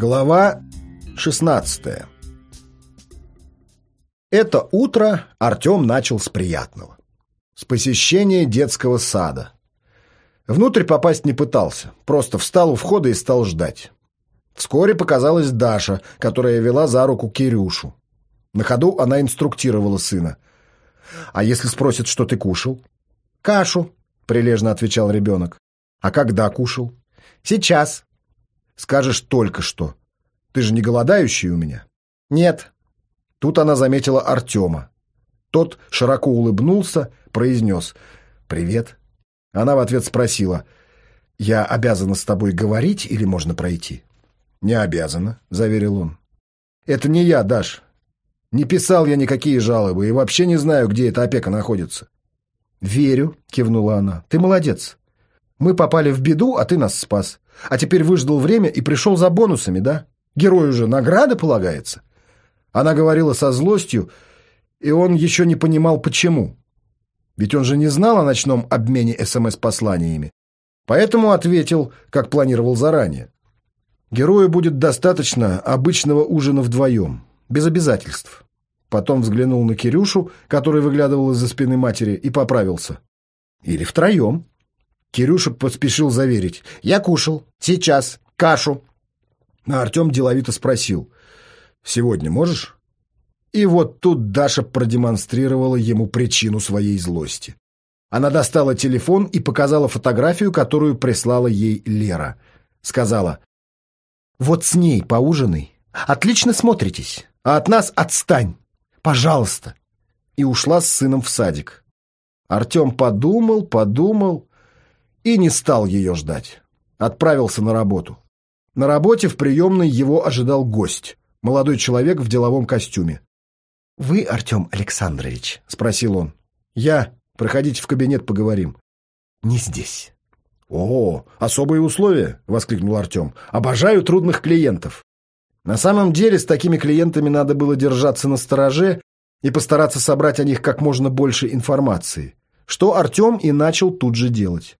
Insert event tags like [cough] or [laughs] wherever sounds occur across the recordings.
Глава 16 Это утро Артем начал с приятного. С посещения детского сада. Внутрь попасть не пытался, просто встал у входа и стал ждать. Вскоре показалась Даша, которая вела за руку Кирюшу. На ходу она инструктировала сына. «А если спросят, что ты кушал?» «Кашу», — прилежно отвечал ребенок. «А когда кушал?» «Сейчас», Скажешь только что. Ты же не голодающий у меня? Нет. Тут она заметила Артема. Тот широко улыбнулся, произнес «Привет». Она в ответ спросила «Я обязана с тобой говорить или можно пройти?» «Не обязана», — заверил он. «Это не я, Даш. Не писал я никакие жалобы и вообще не знаю, где эта опека находится». «Верю», — кивнула она. «Ты молодец. Мы попали в беду, а ты нас спас. А теперь выждал время и пришел за бонусами, да? Герою же награда полагается. Она говорила со злостью, и он еще не понимал, почему. Ведь он же не знал о ночном обмене СМС-посланиями. Поэтому ответил, как планировал заранее. Герою будет достаточно обычного ужина вдвоем, без обязательств. Потом взглянул на Кирюшу, который выглядывал из-за спины матери, и поправился. Или втроем. Кирюша поспешил заверить. «Я кушал. Сейчас. Кашу». А Артем деловито спросил. «Сегодня можешь?» И вот тут Даша продемонстрировала ему причину своей злости. Она достала телефон и показала фотографию, которую прислала ей Лера. Сказала, «Вот с ней поужинай. Отлично смотритесь. А от нас отстань. Пожалуйста». И ушла с сыном в садик. Артем подумал, подумал и не стал ее ждать. Отправился на работу. На работе в приемной его ожидал гость, молодой человек в деловом костюме. «Вы, Артем Александрович?» — спросил он. «Я. Проходите в кабинет, поговорим». «Не здесь». «О, особые условия!» — воскликнул Артем. «Обожаю трудных клиентов». На самом деле с такими клиентами надо было держаться на стороже и постараться собрать о них как можно больше информации, что Артем и начал тут же делать.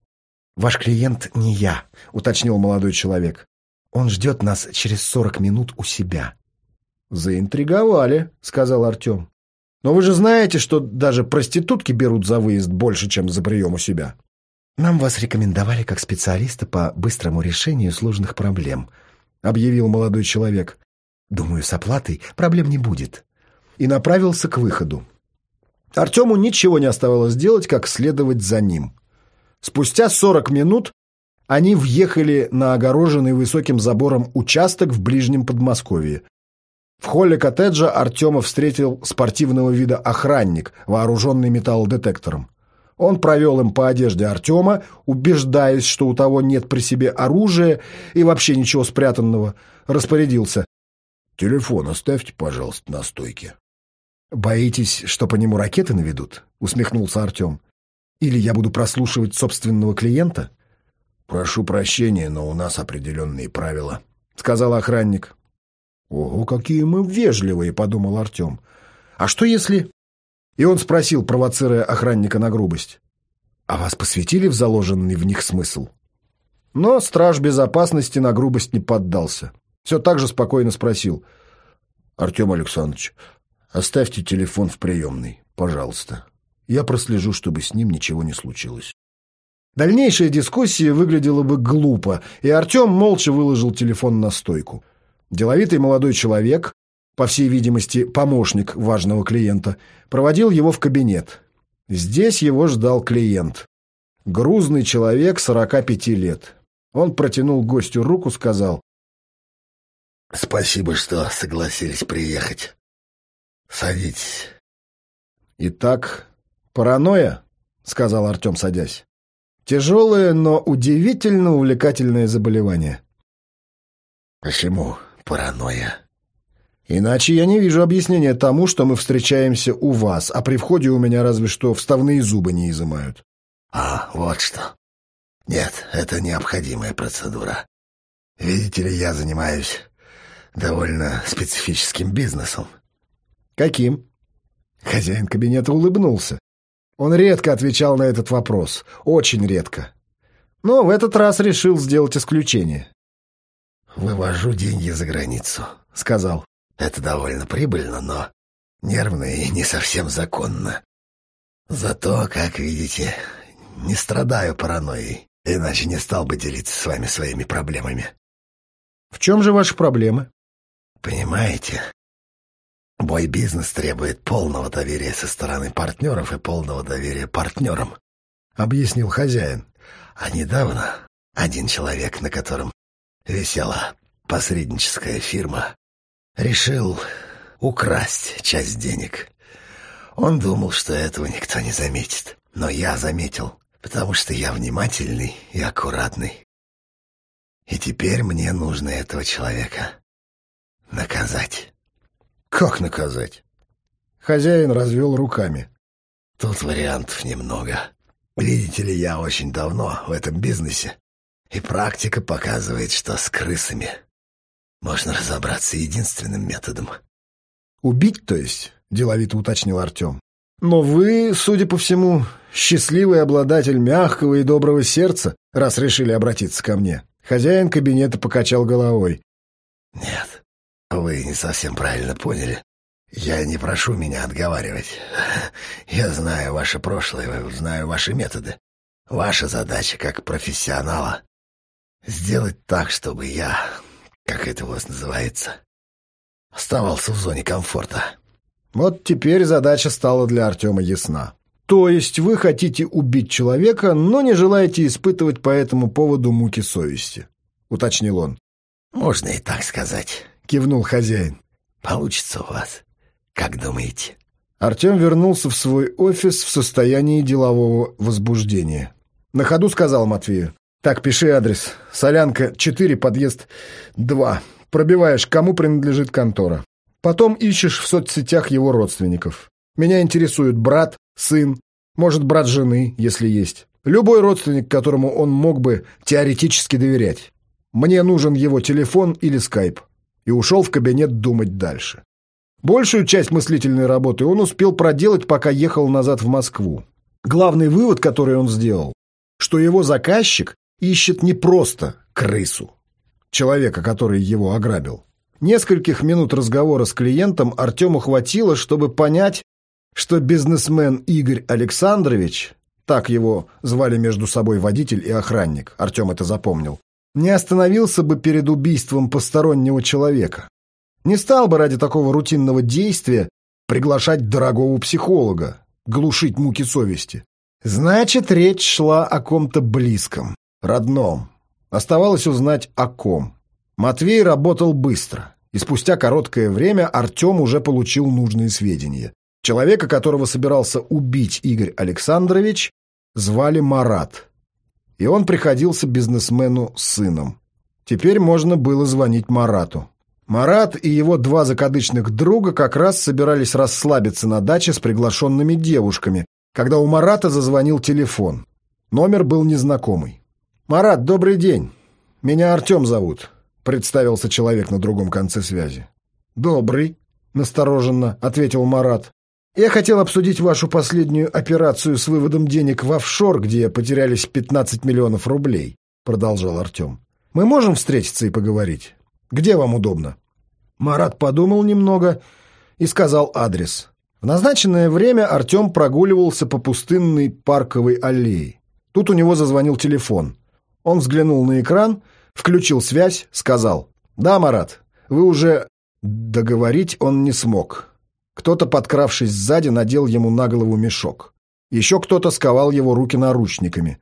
«Ваш клиент не я», — уточнил молодой человек. «Он ждет нас через сорок минут у себя». «Заинтриговали», — сказал Артем. «Но вы же знаете, что даже проститутки берут за выезд больше, чем за прием у себя». «Нам вас рекомендовали как специалиста по быстрому решению сложных проблем», — объявил молодой человек. «Думаю, с оплатой проблем не будет». И направился к выходу. Артему ничего не оставалось делать, как следовать за ним. Спустя 40 минут они въехали на огороженный высоким забором участок в ближнем Подмосковье. В холле коттеджа Артема встретил спортивного вида охранник, вооруженный металлодетектором. Он провел им по одежде Артема, убеждаясь, что у того нет при себе оружия и вообще ничего спрятанного, распорядился. «Телефон оставьте, пожалуйста, на стойке». «Боитесь, что по нему ракеты наведут?» — усмехнулся Артем. Или я буду прослушивать собственного клиента? «Прошу прощения, но у нас определенные правила», — сказал охранник. «Ого, какие мы вежливые», — подумал Артем. «А что если...» И он спросил, провоцируя охранника на грубость. «А вас посвятили в заложенный в них смысл?» Но страж безопасности на грубость не поддался. Все так же спокойно спросил. «Артем Александрович, оставьте телефон в приемной, пожалуйста». Я прослежу, чтобы с ним ничего не случилось. Дальнейшая дискуссия выглядела бы глупо, и Артем молча выложил телефон на стойку. Деловитый молодой человек, по всей видимости, помощник важного клиента, проводил его в кабинет. Здесь его ждал клиент. Грузный человек 45 лет. Он протянул гостю руку, сказал. «Спасибо, что согласились приехать. Садитесь». Итак, «Паранойя?» — сказал Артем, садясь. «Тяжелое, но удивительно увлекательное заболевание». «Почему паранойя?» «Иначе я не вижу объяснения тому, что мы встречаемся у вас, а при входе у меня разве что вставные зубы не изымают». «А, вот что. Нет, это необходимая процедура. Видите ли, я занимаюсь довольно специфическим бизнесом». «Каким?» Хозяин кабинета улыбнулся. Он редко отвечал на этот вопрос. Очень редко. Но в этот раз решил сделать исключение. вывожу деньги за границу», — сказал. «Это довольно прибыльно, но нервно и не совсем законно. Зато, как видите, не страдаю паранойей, иначе не стал бы делиться с вами своими проблемами». «В чем же ваши проблемы?» «Понимаете, мой бизнес требует полного доверия со стороны партнеров и полного доверия партнерам», — объяснил хозяин. «А недавно один человек, на котором висела посредническая фирма, решил украсть часть денег. Он думал, что этого никто не заметит, но я заметил, потому что я внимательный и аккуратный. И теперь мне нужно этого человека наказать. Как наказать? Хозяин развел руками. Тут вариантов немного. Видите ли, я очень давно в этом бизнесе, и практика показывает, что с крысами можно разобраться единственным методом. «Убить, то есть?» — деловито уточнил Артем. «Но вы, судя по всему, счастливый обладатель мягкого и доброго сердца, раз решили обратиться ко мне». Хозяин кабинета покачал головой. «Нет, вы не совсем правильно поняли. Я не прошу меня отговаривать. [laughs] Я знаю ваше прошлое, знаю ваши методы. Ваша задача как профессионала — сделать так, чтобы я, как это у вас называется, оставался в зоне комфорта. Вот теперь задача стала для Артема ясна. То есть вы хотите убить человека, но не желаете испытывать по этому поводу муки совести, — уточнил он. «Можно и так сказать», — кивнул хозяин. «Получится у вас». Как думаете?» Артем вернулся в свой офис в состоянии делового возбуждения. На ходу сказал Матвею. «Так, пиши адрес. Солянка, 4, подъезд 2. Пробиваешь, кому принадлежит контора. Потом ищешь в соцсетях его родственников. Меня интересует брат, сын, может, брат жены, если есть. Любой родственник, которому он мог бы теоретически доверять. Мне нужен его телефон или скайп». И ушел в кабинет думать дальше. Большую часть мыслительной работы он успел проделать, пока ехал назад в Москву. Главный вывод, который он сделал, что его заказчик ищет не просто крысу, человека, который его ограбил. Нескольких минут разговора с клиентом Артему хватило, чтобы понять, что бизнесмен Игорь Александрович, так его звали между собой водитель и охранник, Артем это запомнил, не остановился бы перед убийством постороннего человека. Не стал бы ради такого рутинного действия приглашать дорогого психолога, глушить муки совести. Значит, речь шла о ком-то близком, родном. Оставалось узнать о ком. Матвей работал быстро, и спустя короткое время Артем уже получил нужные сведения. Человека, которого собирался убить Игорь Александрович, звали Марат. И он приходился бизнесмену сыном. Теперь можно было звонить Марату. Марат и его два закадычных друга как раз собирались расслабиться на даче с приглашенными девушками, когда у Марата зазвонил телефон. Номер был незнакомый. «Марат, добрый день. Меня Артем зовут», — представился человек на другом конце связи. «Добрый», — настороженно ответил Марат. «Я хотел обсудить вашу последнюю операцию с выводом денег в офшор, где потерялись 15 миллионов рублей», — продолжал Артем. «Мы можем встретиться и поговорить?» Где вам удобно?» Марат подумал немного и сказал адрес. В назначенное время Артем прогуливался по пустынной парковой аллее. Тут у него зазвонил телефон. Он взглянул на экран, включил связь, сказал. «Да, Марат, вы уже...» Договорить он не смог. Кто-то, подкравшись сзади, надел ему на голову мешок. Еще кто-то сковал его руки наручниками.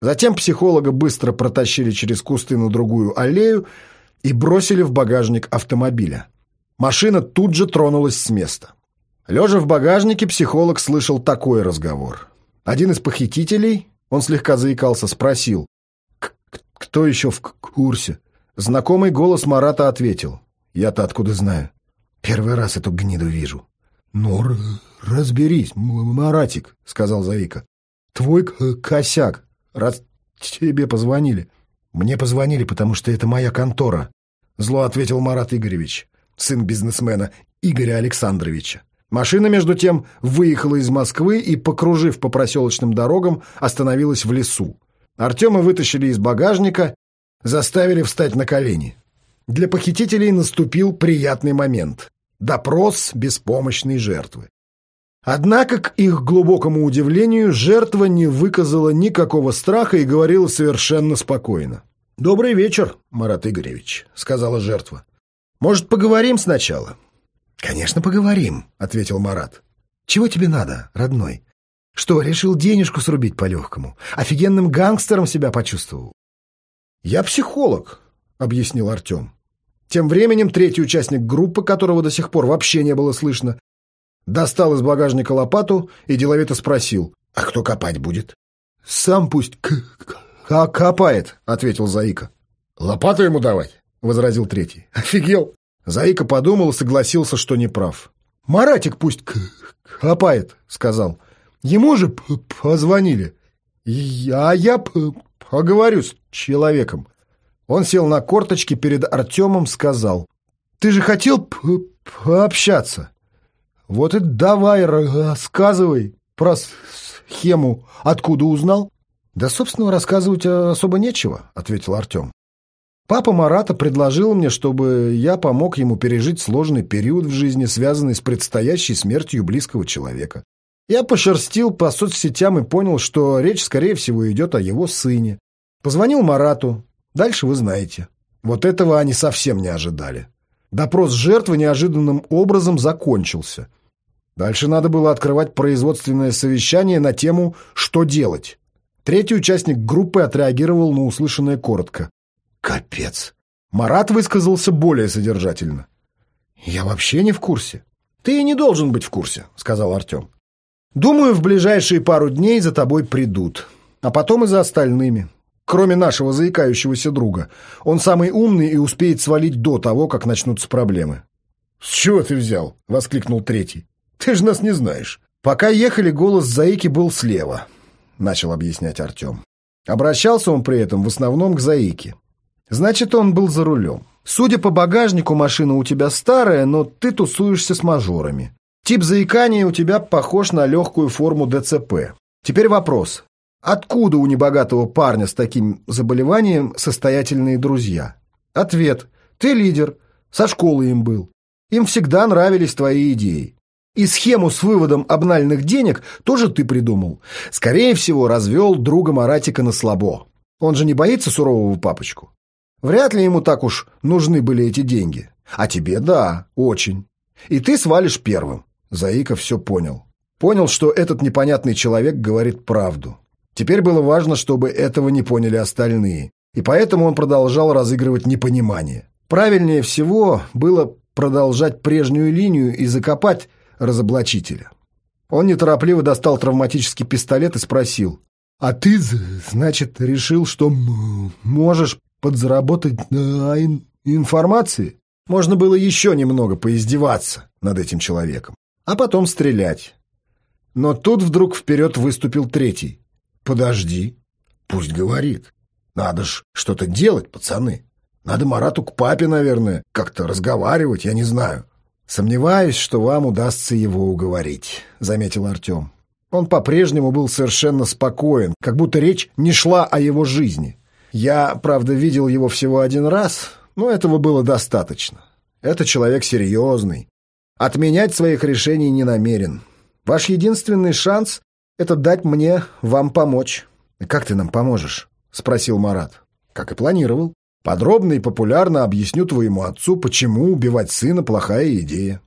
Затем психолога быстро протащили через кусты на другую аллею, и бросили в багажник автомобиля. Машина тут же тронулась с места. Лежа в багажнике, психолог слышал такой разговор. Один из похитителей, он слегка заикался, спросил, «Кто еще в курсе?» Знакомый голос Марата ответил, «Я-то откуда знаю? Первый раз эту гниду вижу». «Ну, разберись, Маратик», — сказал Заика. «Твой косяк, раз тебе позвонили». «Мне позвонили, потому что это моя контора», — зло ответил Марат Игоревич, сын бизнесмена Игоря Александровича. Машина, между тем, выехала из Москвы и, покружив по проселочным дорогам, остановилась в лесу. Артема вытащили из багажника, заставили встать на колени. Для похитителей наступил приятный момент. Допрос беспомощной жертвы. Однако, к их глубокому удивлению, жертва не выказала никакого страха и говорила совершенно спокойно. «Добрый вечер, Марат Игоревич», — сказала жертва. «Может, поговорим сначала?» «Конечно, поговорим», — ответил Марат. «Чего тебе надо, родной? Что, решил денежку срубить по-легкому? Офигенным гангстером себя почувствовал?» «Я психолог», — объяснил Артем. Тем временем третий участник группы, которого до сих пор вообще не было слышно, достал из багажника лопату и деловито спросил, «А кто копать будет?» «Сам пусть копает», — ответил Заика. «Лопату ему давать?» — возразил третий. «Офигел!» Заика подумал и согласился, что не прав. «Маратик пусть копает», — сказал. «Ему же позвонили. А я поговорю с человеком». Он сел на корточки перед Артемом, сказал. «Ты же хотел пообщаться. Вот и давай рассказывай про схему. Откуда узнал?» «Да, собственно, рассказывать особо нечего», — ответил Артем. Папа Марата предложил мне, чтобы я помог ему пережить сложный период в жизни, связанный с предстоящей смертью близкого человека. Я пошерстил по соцсетям и понял, что речь, скорее всего, идет о его сыне. Позвонил Марату, Дальше вы знаете. Вот этого они совсем не ожидали. Допрос жертвы неожиданным образом закончился. Дальше надо было открывать производственное совещание на тему «Что делать?». Третий участник группы отреагировал на услышанное коротко. «Капец!» Марат высказался более содержательно. «Я вообще не в курсе». «Ты и не должен быть в курсе», — сказал Артем. «Думаю, в ближайшие пару дней за тобой придут, а потом и за остальными кроме нашего заикающегося друга. Он самый умный и успеет свалить до того, как начнутся проблемы. «С чего ты взял?» — воскликнул третий. «Ты же нас не знаешь». Пока ехали, голос Заики был слева, — начал объяснять Артем. Обращался он при этом в основном к Заике. Значит, он был за рулем. Судя по багажнику, машина у тебя старая, но ты тусуешься с мажорами. Тип заикания у тебя похож на легкую форму ДЦП. Теперь вопрос. Откуда у небогатого парня с таким заболеванием состоятельные друзья? Ответ. Ты лидер. Со школы им был. Им всегда нравились твои идеи. И схему с выводом обнальных денег тоже ты придумал. Скорее всего, развел друга Маратика на слабо. Он же не боится сурового папочку. Вряд ли ему так уж нужны были эти деньги. А тебе да, очень. И ты свалишь первым. Заика все понял. Понял, что этот непонятный человек говорит правду. Теперь было важно, чтобы этого не поняли остальные, и поэтому он продолжал разыгрывать непонимание. Правильнее всего было продолжать прежнюю линию и закопать разоблачителя. Он неторопливо достал травматический пистолет и спросил, «А ты, значит, решил, что можешь подзаработать на ин информации?» Можно было еще немного поиздеваться над этим человеком, а потом стрелять. Но тут вдруг вперед выступил третий. Подожди. Пусть говорит. Надо ж что-то делать, пацаны. Надо Марату к папе, наверное, как-то разговаривать, я не знаю. Сомневаюсь, что вам удастся его уговорить, заметил Артем. Он по-прежнему был совершенно спокоен, как будто речь не шла о его жизни. Я, правда, видел его всего один раз, но этого было достаточно. Это человек серьезный. Отменять своих решений не намерен. Ваш единственный шанс это дать мне вам помочь». «Как ты нам поможешь?» — спросил Марат. «Как и планировал. Подробно и популярно объясню твоему отцу, почему убивать сына — плохая идея».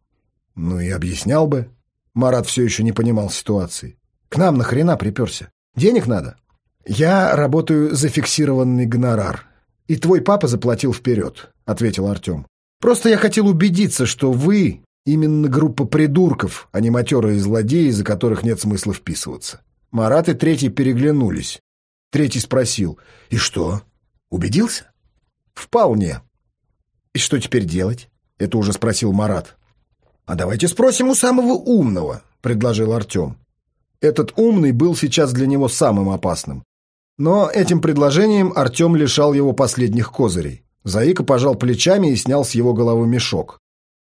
«Ну и объяснял бы». Марат все еще не понимал ситуации. «К нам нахрена приперся? Денег надо?» «Я работаю за фиксированный гонорар. И твой папа заплатил вперед», — ответил Артем. «Просто я хотел убедиться, что вы Именно группа придурков, а не матерые злодеи, за которых нет смысла вписываться. Марат и Третий переглянулись. Третий спросил, «И что, убедился?» «Вполне». «И что теперь делать?» Это уже спросил Марат. «А давайте спросим у самого умного», — предложил Артем. Этот умный был сейчас для него самым опасным. Но этим предложением Артем лишал его последних козырей. Заика пожал плечами и снял с его головы мешок.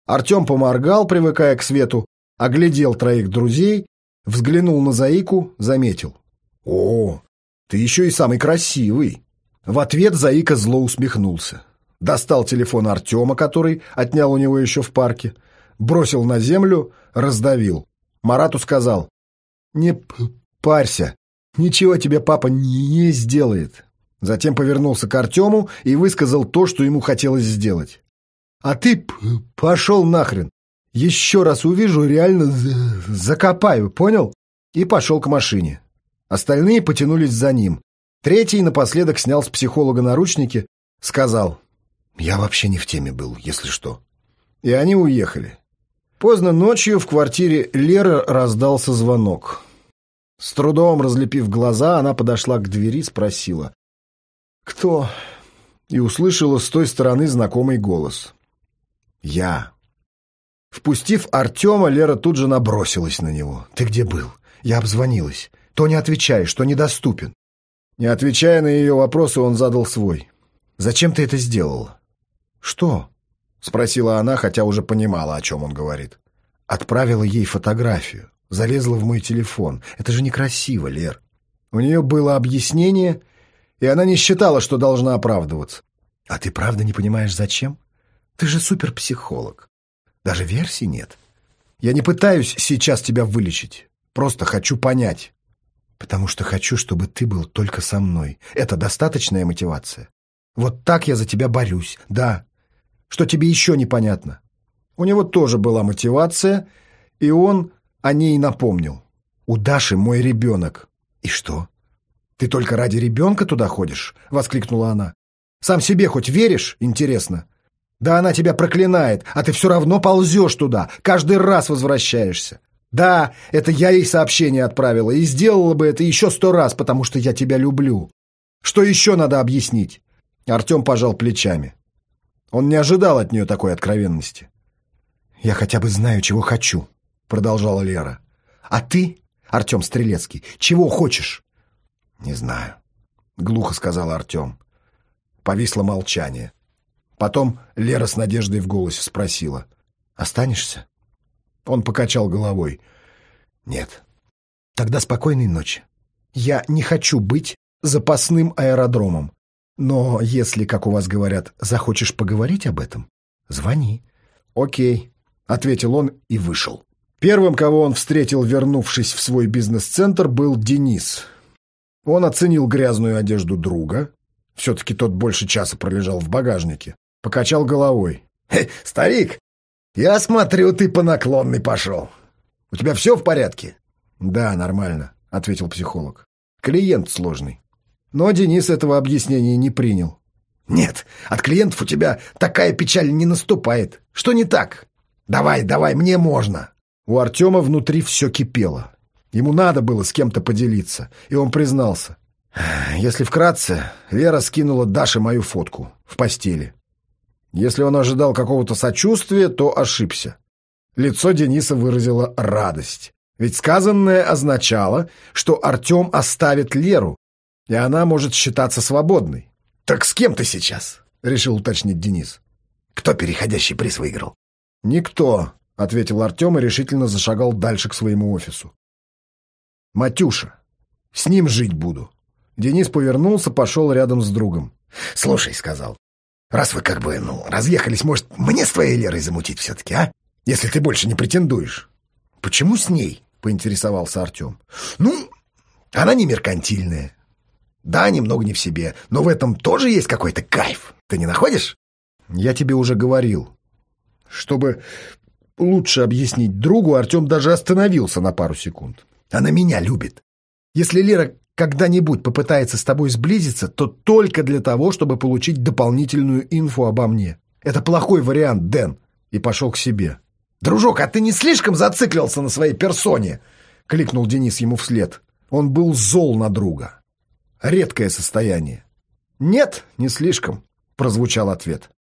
Артем поморгал, привыкая к свету, оглядел троих друзей, взглянул на Заику, заметил. «О, ты еще и самый красивый!» В ответ Заика зло усмехнулся. достал телефон Артема, который отнял у него еще в парке, бросил на землю, раздавил. Марату сказал, «Не парься, ничего тебе папа не сделает». Затем повернулся к Артему и высказал то, что ему хотелось сделать. «А ты пошел нахрен! Еще раз увижу, реально закопаю, понял?» И пошел к машине. Остальные потянулись за ним. Третий напоследок снял с психолога наручники, сказал, «Я вообще не в теме был, если что». И они уехали. Поздно ночью в квартире Леры раздался звонок. С трудом разлепив глаза, она подошла к двери, спросила, «Кто?» и услышала с той стороны знакомый голос. «Я». Впустив Артема, Лера тут же набросилась на него. «Ты где был? Я обзвонилась. То не отвечаешь, что недоступен». Не отвечая на ее вопросы, он задал свой. «Зачем ты это сделала?» «Что?» — спросила она, хотя уже понимала, о чем он говорит. Отправила ей фотографию. Залезла в мой телефон. Это же некрасиво, Лер. У нее было объяснение, и она не считала, что должна оправдываться. А ты правда не понимаешь, зачем? Ты же суперпсихолог. Даже версий нет. Я не пытаюсь сейчас тебя вылечить. Просто хочу понять. Потому что хочу, чтобы ты был только со мной. Это достаточная мотивация. Вот так я за тебя борюсь. Да. Что тебе еще непонятно? У него тоже была мотивация, и он о ней напомнил. У Даши мой ребенок. И что? Ты только ради ребенка туда ходишь? Воскликнула она. Сам себе хоть веришь? Интересно. Да она тебя проклинает, а ты все равно ползешь туда, каждый раз возвращаешься. Да, это я ей сообщение отправила, и сделала бы это еще сто раз, потому что я тебя люблю. Что еще надо объяснить? Артем пожал плечами. Он не ожидал от нее такой откровенности. «Я хотя бы знаю, чего хочу», — продолжала Лера. «А ты, Артем Стрелецкий, чего хочешь?» «Не знаю», — глухо сказал Артем. Повисло молчание. Потом Лера с надеждой в голосе спросила. «Останешься?» Он покачал головой. «Нет». «Тогда спокойной ночи. Я не хочу быть запасным аэродромом. Но если, как у вас говорят, захочешь поговорить об этом, звони». «Окей», — ответил он и вышел. Первым, кого он встретил, вернувшись в свой бизнес-центр, был Денис. Он оценил грязную одежду друга. Все-таки тот больше часа пролежал в багажнике. Покачал головой. «Старик, «Я смотрю, ты по наклонной пошел. У тебя все в порядке?» «Да, нормально», — ответил психолог. «Клиент сложный». Но Денис этого объяснения не принял. «Нет, от клиентов у тебя такая печаль не наступает. Что не так? Давай, давай, мне можно». У Артема внутри все кипело. Ему надо было с кем-то поделиться, и он признался. Если вкратце, Лера скинула Даше мою фотку в постели. Если он ожидал какого-то сочувствия, то ошибся. Лицо Дениса выразило радость. Ведь сказанное означало, что Артем оставит Леру, и она может считаться свободной. «Так с кем ты сейчас?» — решил уточнить Денис. «Кто переходящий приз выиграл?» «Никто», — ответил Артем и решительно зашагал дальше к своему офису. «Матюша. С ним жить буду». Денис повернулся, пошел рядом с другом. «Слушай», — сказал, Раз вы как бы, ну, разъехались, может, мне с твоей Лерой замутить все-таки, а? Если ты больше не претендуешь. Почему с ней? Поинтересовался Артем. Ну, она не меркантильная. Да, немного не в себе, но в этом тоже есть какой-то кайф. Ты не находишь? Я тебе уже говорил. Чтобы лучше объяснить другу, Артем даже остановился на пару секунд. Она меня любит. Если Лера когда-нибудь попытается с тобой сблизиться, то только для того, чтобы получить дополнительную инфу обо мне. Это плохой вариант, Дэн. И пошел к себе. «Дружок, а ты не слишком зациклился на своей персоне?» — кликнул Денис ему вслед. Он был зол на друга. Редкое состояние. «Нет, не слишком», — прозвучал ответ.